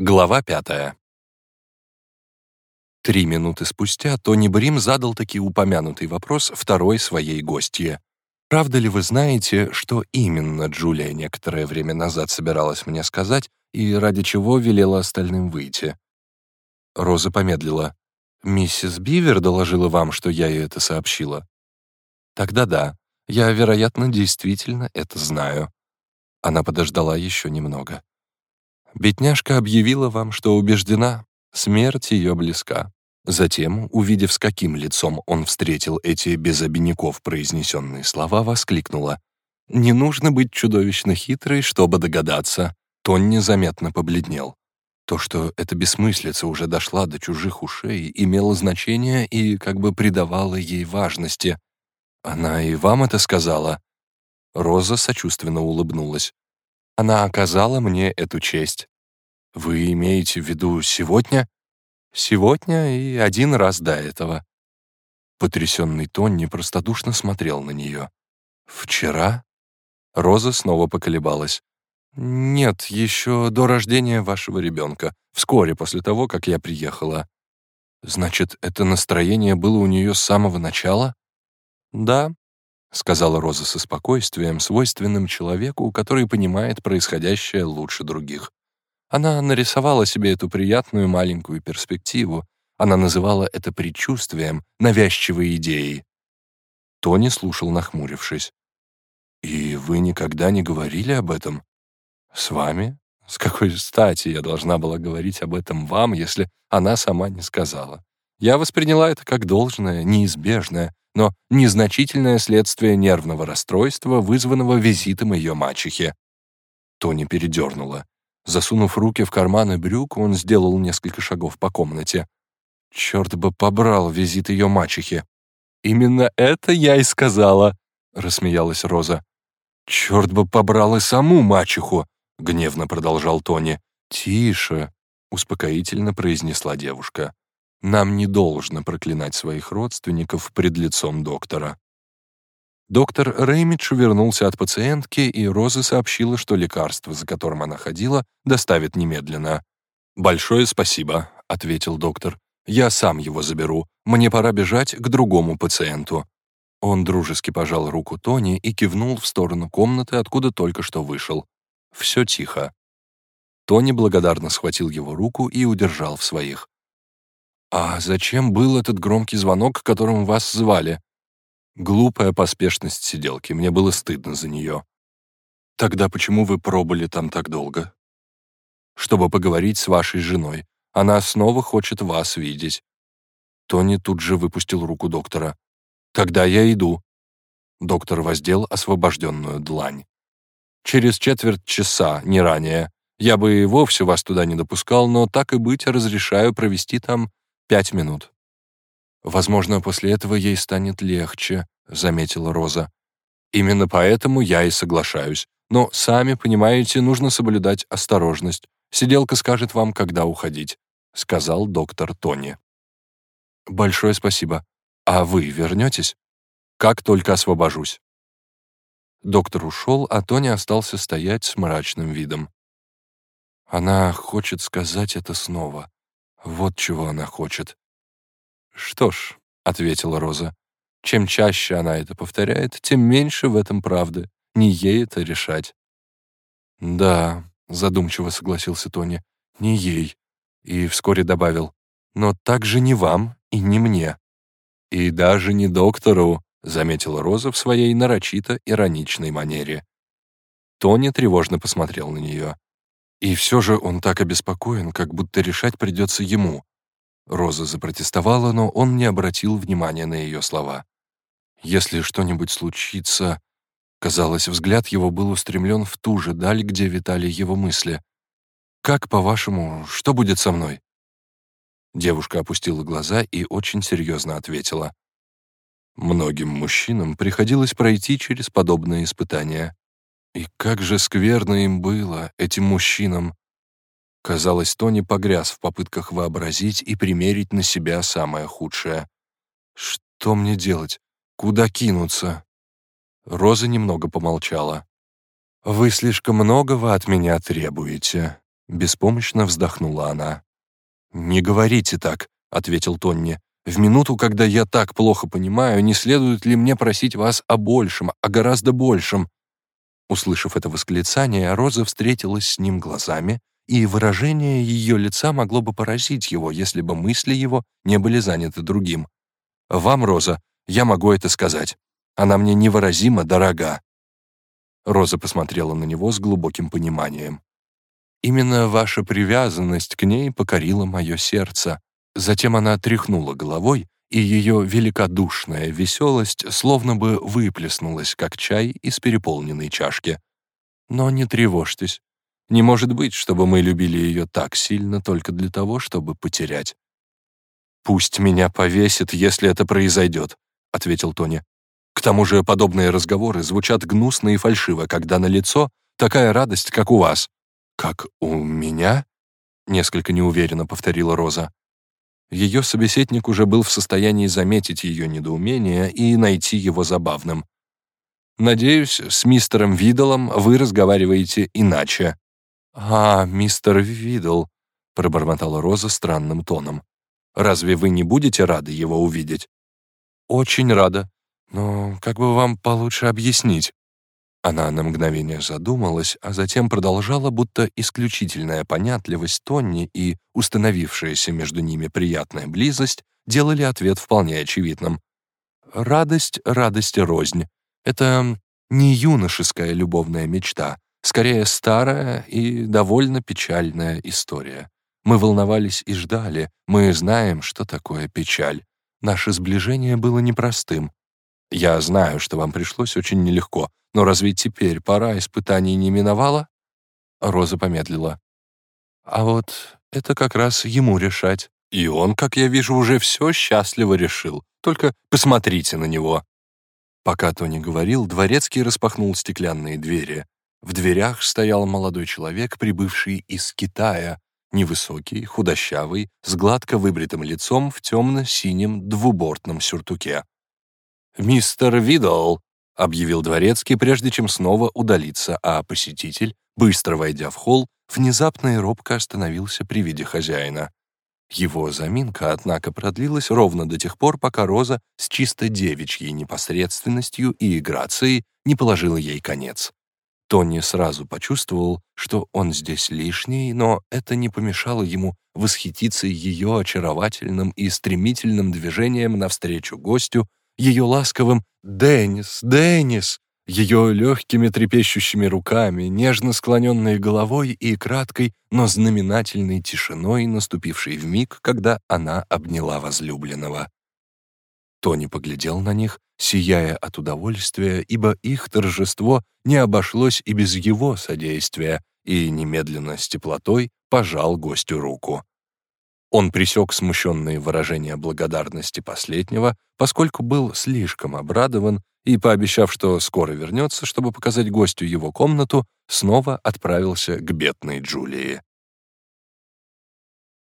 Глава пятая. Три минуты спустя Тони Брим задал таки упомянутый вопрос второй своей гостье. «Правда ли вы знаете, что именно Джулия некоторое время назад собиралась мне сказать и ради чего велела остальным выйти?» Роза помедлила. «Миссис Бивер доложила вам, что я ей это сообщила?» «Тогда да. Я, вероятно, действительно это знаю». Она подождала еще немного. Бедняжка объявила вам, что убеждена, смерть ее близка. Затем, увидев, с каким лицом он встретил эти без обиняков произнесенные слова, воскликнула. «Не нужно быть чудовищно хитрой, чтобы догадаться». Тонни заметно побледнел. То, что эта бессмыслица уже дошла до чужих ушей, имело значение и как бы придавало ей важности. «Она и вам это сказала?» Роза сочувственно улыбнулась. Она оказала мне эту честь. Вы имеете в виду сегодня? Сегодня и один раз до этого. Потрясенный Тонни простодушно смотрел на нее. «Вчера?» Роза снова поколебалась. «Нет, еще до рождения вашего ребенка, вскоре после того, как я приехала». «Значит, это настроение было у нее с самого начала?» «Да, — сказала Роза со спокойствием, свойственным человеку, который понимает происходящее лучше других. Она нарисовала себе эту приятную маленькую перспективу. Она называла это предчувствием, навязчивой идеей. Тони слушал, нахмурившись. «И вы никогда не говорили об этом? С вами? С какой стати я должна была говорить об этом вам, если она сама не сказала? Я восприняла это как должное, неизбежное, но незначительное следствие нервного расстройства, вызванного визитом ее мачехи. Тони передернула. Засунув руки в карманы брюк, он сделал несколько шагов по комнате. Черт бы побрал визит ее мачехи. «Именно это я и сказала», — рассмеялась Роза. «Черт бы побрал и саму мачеху», — гневно продолжал Тони. «Тише», — успокоительно произнесла девушка. Нам не должно проклинать своих родственников пред лицом доктора. Доктор Реймидж вернулся от пациентки, и Роза сообщила, что лекарство, за которым она ходила, доставит немедленно. «Большое спасибо», — ответил доктор. «Я сам его заберу. Мне пора бежать к другому пациенту». Он дружески пожал руку Тони и кивнул в сторону комнаты, откуда только что вышел. Все тихо. Тони благодарно схватил его руку и удержал в своих. «А зачем был этот громкий звонок, которым вас звали?» Глупая поспешность сиделки, мне было стыдно за нее. «Тогда почему вы пробыли там так долго?» «Чтобы поговорить с вашей женой. Она снова хочет вас видеть». Тони тут же выпустил руку доктора. «Тогда я иду». Доктор воздел освобожденную длань. «Через четверть часа, не ранее. Я бы и вовсе вас туда не допускал, но так и быть разрешаю провести там Пять минут. Возможно, после этого ей станет легче, заметила Роза. Именно поэтому я и соглашаюсь. Но, сами понимаете, нужно соблюдать осторожность. Сиделка скажет вам, когда уходить», — сказал доктор Тони. «Большое спасибо. А вы вернетесь?» «Как только освобожусь». Доктор ушел, а Тони остался стоять с мрачным видом. Она хочет сказать это снова. Вот чего она хочет. «Что ж», — ответила Роза, — «чем чаще она это повторяет, тем меньше в этом правды. Не ей это решать». «Да», — задумчиво согласился Тони, — «не ей». И вскоре добавил, «но также не вам и не мне». «И даже не доктору», — заметила Роза в своей нарочито ироничной манере. Тони тревожно посмотрел на нее. И все же он так обеспокоен, как будто решать придется ему. Роза запротестовала, но он не обратил внимания на ее слова. «Если что-нибудь случится...» Казалось, взгляд его был устремлен в ту же даль, где витали его мысли. «Как, по-вашему, что будет со мной?» Девушка опустила глаза и очень серьезно ответила. Многим мужчинам приходилось пройти через подобные испытания. И как же скверно им было, этим мужчинам. Казалось, Тони погряз в попытках вообразить и примерить на себя самое худшее. «Что мне делать? Куда кинуться?» Роза немного помолчала. «Вы слишком многого от меня требуете», Беспомощно вздохнула она. «Не говорите так», — ответил Тонни. «В минуту, когда я так плохо понимаю, не следует ли мне просить вас о большем, о гораздо большем?» Услышав это восклицание, Роза встретилась с ним глазами, и выражение ее лица могло бы поразить его, если бы мысли его не были заняты другим. «Вам, Роза, я могу это сказать. Она мне невыразимо дорога». Роза посмотрела на него с глубоким пониманием. «Именно ваша привязанность к ней покорила мое сердце». Затем она тряхнула головой, и ее великодушная веселость словно бы выплеснулась, как чай из переполненной чашки. «Но не тревожьтесь. Не может быть, чтобы мы любили ее так сильно только для того, чтобы потерять». «Пусть меня повесит, если это произойдет», — ответил Тони. «К тому же подобные разговоры звучат гнусно и фальшиво, когда на лицо такая радость, как у вас». «Как у меня?» — несколько неуверенно повторила Роза. Ее собеседник уже был в состоянии заметить ее недоумение и найти его забавным. «Надеюсь, с мистером Видалом вы разговариваете иначе». «А, мистер Видл», — пробормотала Роза странным тоном. «Разве вы не будете рады его увидеть?» «Очень рада. Но как бы вам получше объяснить?» Она на мгновение задумалась, а затем продолжала, будто исключительная понятливость Тонни и установившаяся между ними приятная близость делали ответ вполне очевидным. «Радость, радость и рознь. Это не юношеская любовная мечта, скорее старая и довольно печальная история. Мы волновались и ждали, мы знаем, что такое печаль. Наше сближение было непростым. Я знаю, что вам пришлось очень нелегко, но разве теперь пора испытаний не миновала?» Роза помедлила. «А вот это как раз ему решать. И он, как я вижу, уже все счастливо решил. Только посмотрите на него». Пока Тони говорил, Дворецкий распахнул стеклянные двери. В дверях стоял молодой человек, прибывший из Китая, невысокий, худощавый, с гладко выбритым лицом в темно-синем двубортном сюртуке. «Мистер Видал», — объявил дворецкий, прежде чем снова удалиться, а посетитель, быстро войдя в холл, внезапно и робко остановился при виде хозяина. Его заминка, однако, продлилась ровно до тех пор, пока Роза с чисто девичьей непосредственностью и грацией не положила ей конец. Тони сразу почувствовал, что он здесь лишний, но это не помешало ему восхититься ее очаровательным и стремительным движением навстречу гостю, ее ласковым «Деннис, Деннис», ее легкими трепещущими руками, нежно склоненной головой и краткой, но знаменательной тишиной, наступившей в миг, когда она обняла возлюбленного. Тони поглядел на них, сияя от удовольствия, ибо их торжество не обошлось и без его содействия, и немедленно с теплотой пожал гостю руку. Он присек смущенные выражения благодарности последнего, поскольку был слишком обрадован и, пообещав, что скоро вернется, чтобы показать гостю его комнату, снова отправился к бедной Джулии.